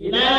إلى